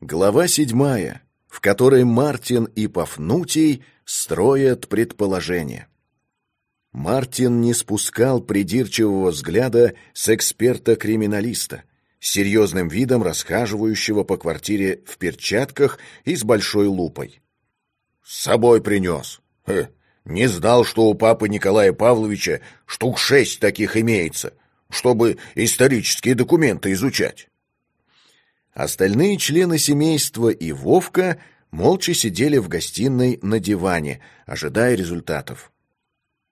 Глава седьмая, в которой Мартин и Пафнутий строят предположения. Мартин не спускал придирчивого взгляда с эксперта-криминалиста, серьезным видом расхаживающего по квартире в перчатках и с большой лупой. «С собой принес. Хе, не знал, что у папы Николая Павловича штук шесть таких имеется, чтобы исторические документы изучать». Остальные члены семейства и Вовка молча сидели в гостиной на диване, ожидая результатов.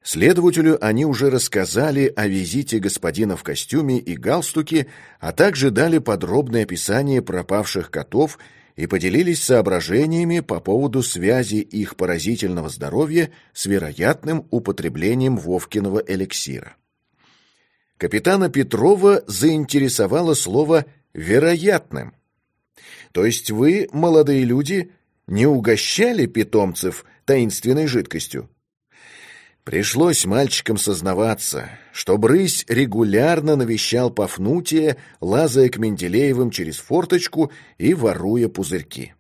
Следователю они уже рассказали о визите господина в костюме и галстуке, а также дали подробное описание пропавших котов и поделились соображениями по поводу связи их поразительного здоровья с вероятным употреблением Вовкиного эликсира. Капитана Петрова заинтересовало слово вероятным. То есть вы, молодые люди, не угощали питомцев таинственной жидкостью? Пришлось мальчикам сознаваться, что Брысь регулярно навещал Пафнутия, лазая к Менделеевым через форточку и воруя пузырьки.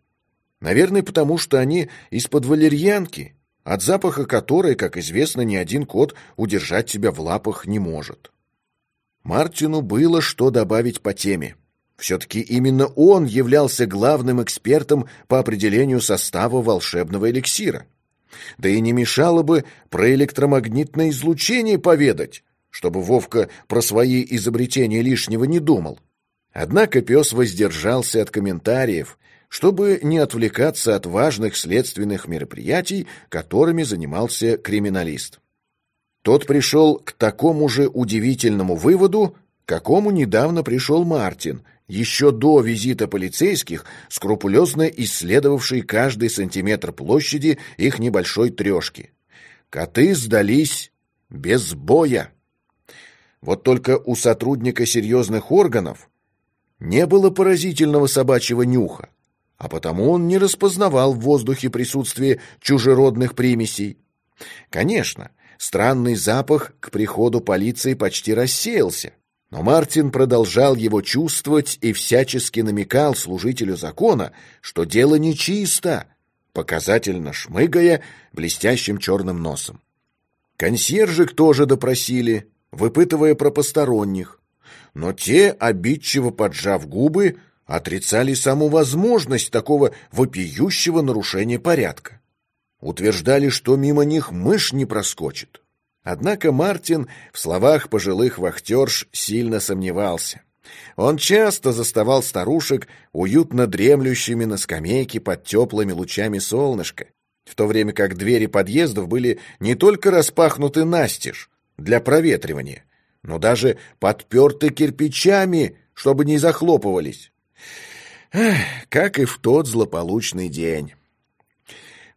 Наверное, потому что они из-под валерьянки, от запаха которой, как известно, ни один кот удержать себя в лапах не может. Мартину было что добавить по теме. Все-таки именно он являлся главным экспертом по определению состава волшебного эликсира. Да и не мешало бы про электромагнитное излучение поведать, чтобы Вовка про свои изобретения лишнего не думал. Однако пес воздержался от комментариев, чтобы не отвлекаться от важных следственных мероприятий, которыми занимался криминалист. Тот пришел к такому же удивительному выводу, какому недавно пришел Мартин – еще до визита полицейских, скрупулезно исследовавший каждый сантиметр площади их небольшой трешки. Коты сдались без боя. Вот только у сотрудника серьезных органов не было поразительного собачьего нюха, а потому он не распознавал в воздухе присутствие чужеродных примесей. Конечно, странный запах к приходу полиции почти рассеялся, но Мартин продолжал его чувствовать и всячески намекал служителю закона, что дело нечисто, показательно шмыгая блестящим черным носом. Консьержек тоже допросили, выпытывая про посторонних, но те, обидчиво поджав губы, отрицали саму возможность такого вопиющего нарушения порядка. Утверждали, что мимо них мышь не проскочит. Однако Мартин в словах пожилых вахтерш сильно сомневался. Он часто заставал старушек уютно дремлющими на скамейке под теплыми лучами солнышка, в то время как двери подъездов были не только распахнуты настежь для проветривания, но даже подперты кирпичами, чтобы не захлопывались. Эх, как и в тот злополучный день.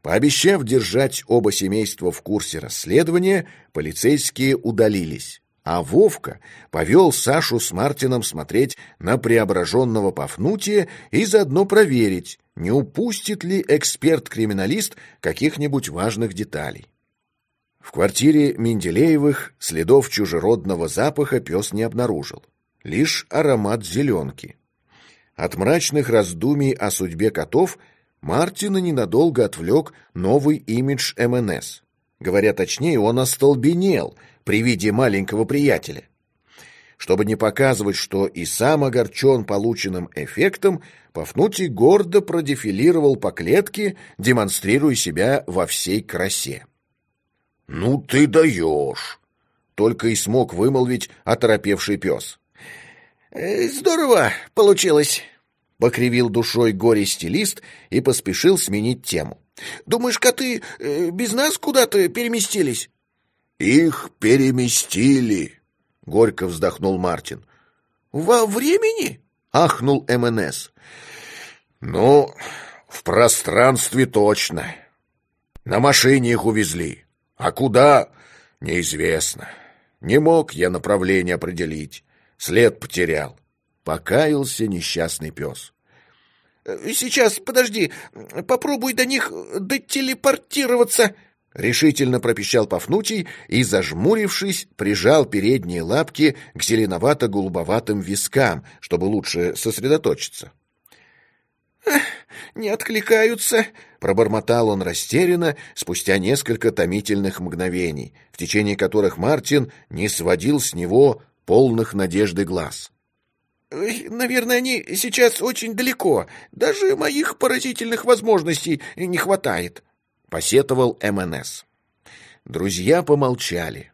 Пообещав держать оба семейства в курсе расследования, полицейские удалились, а Вовка повел Сашу с Мартином смотреть на преображенного Пафнутия и заодно проверить, не упустит ли эксперт-криминалист каких-нибудь важных деталей. В квартире Менделеевых следов чужеродного запаха пес не обнаружил, лишь аромат зеленки. От мрачных раздумий о судьбе котов – Мартина ненадолго отвлек новый имидж МНС. Говоря точнее, он остолбенел при виде маленького приятеля. Чтобы не показывать, что и сам огорчен полученным эффектом, Пафнутий гордо продефилировал по клетке, демонстрируя себя во всей красе. «Ну ты даешь!» — только и смог вымолвить оторопевший пес. «Э, «Здорово получилось!» Покривил душой горе-стилист и поспешил сменить тему. «Думаешь, коты э, без нас куда-то переместились?» «Их переместили», — горько вздохнул Мартин. «Во времени?» — ахнул МНС. «Ну, в пространстве точно. На машине их увезли. А куда — неизвестно. Не мог я направление определить. След потерял покаялся несчастный пес. «Сейчас, подожди, попробуй до них дотелепортироваться!» Решительно пропищал Пафнутий и, зажмурившись, прижал передние лапки к зеленовато-голубоватым вискам, чтобы лучше сосредоточиться. не откликаются», — пробормотал он растерянно спустя несколько томительных мгновений, в течение которых Мартин не сводил с него полных надежды глаз. «Наверное, они сейчас очень далеко. Даже моих поразительных возможностей не хватает», — посетовал МНС. Друзья помолчали.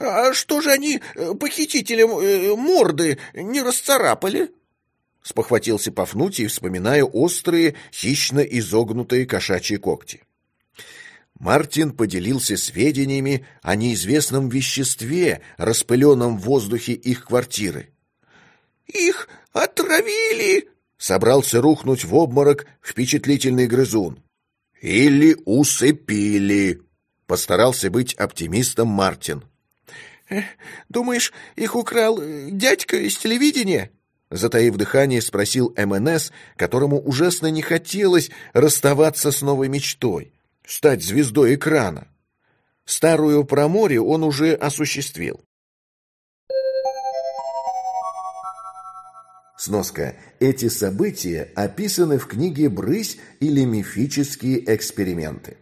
«А что же они э, похитителям э, морды не расцарапали?» Спохватился Пафнутий, вспоминая острые, хищно изогнутые кошачьи когти. Мартин поделился сведениями о неизвестном веществе, распыленном в воздухе их квартиры. «Их отравили!» — собрался рухнуть в обморок впечатлительный грызун. «Или усыпили!» — постарался быть оптимистом Мартин. «Думаешь, их украл э, дядька из телевидения?» Затаив дыхание, спросил МНС, которому ужасно не хотелось расставаться с новой мечтой — стать звездой экрана. Старую про море он уже осуществил. Сноска. Эти события описаны в книге «Брысь» или «Мифические эксперименты».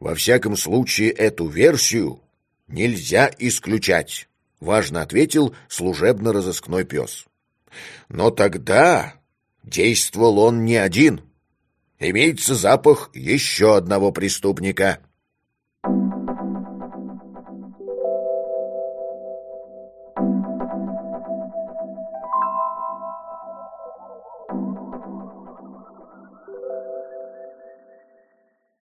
Во всяком случае, эту версию нельзя исключать, важно ответил служебно-розыскной пес. Но тогда действовал он не один. Имеется запах еще одного преступника.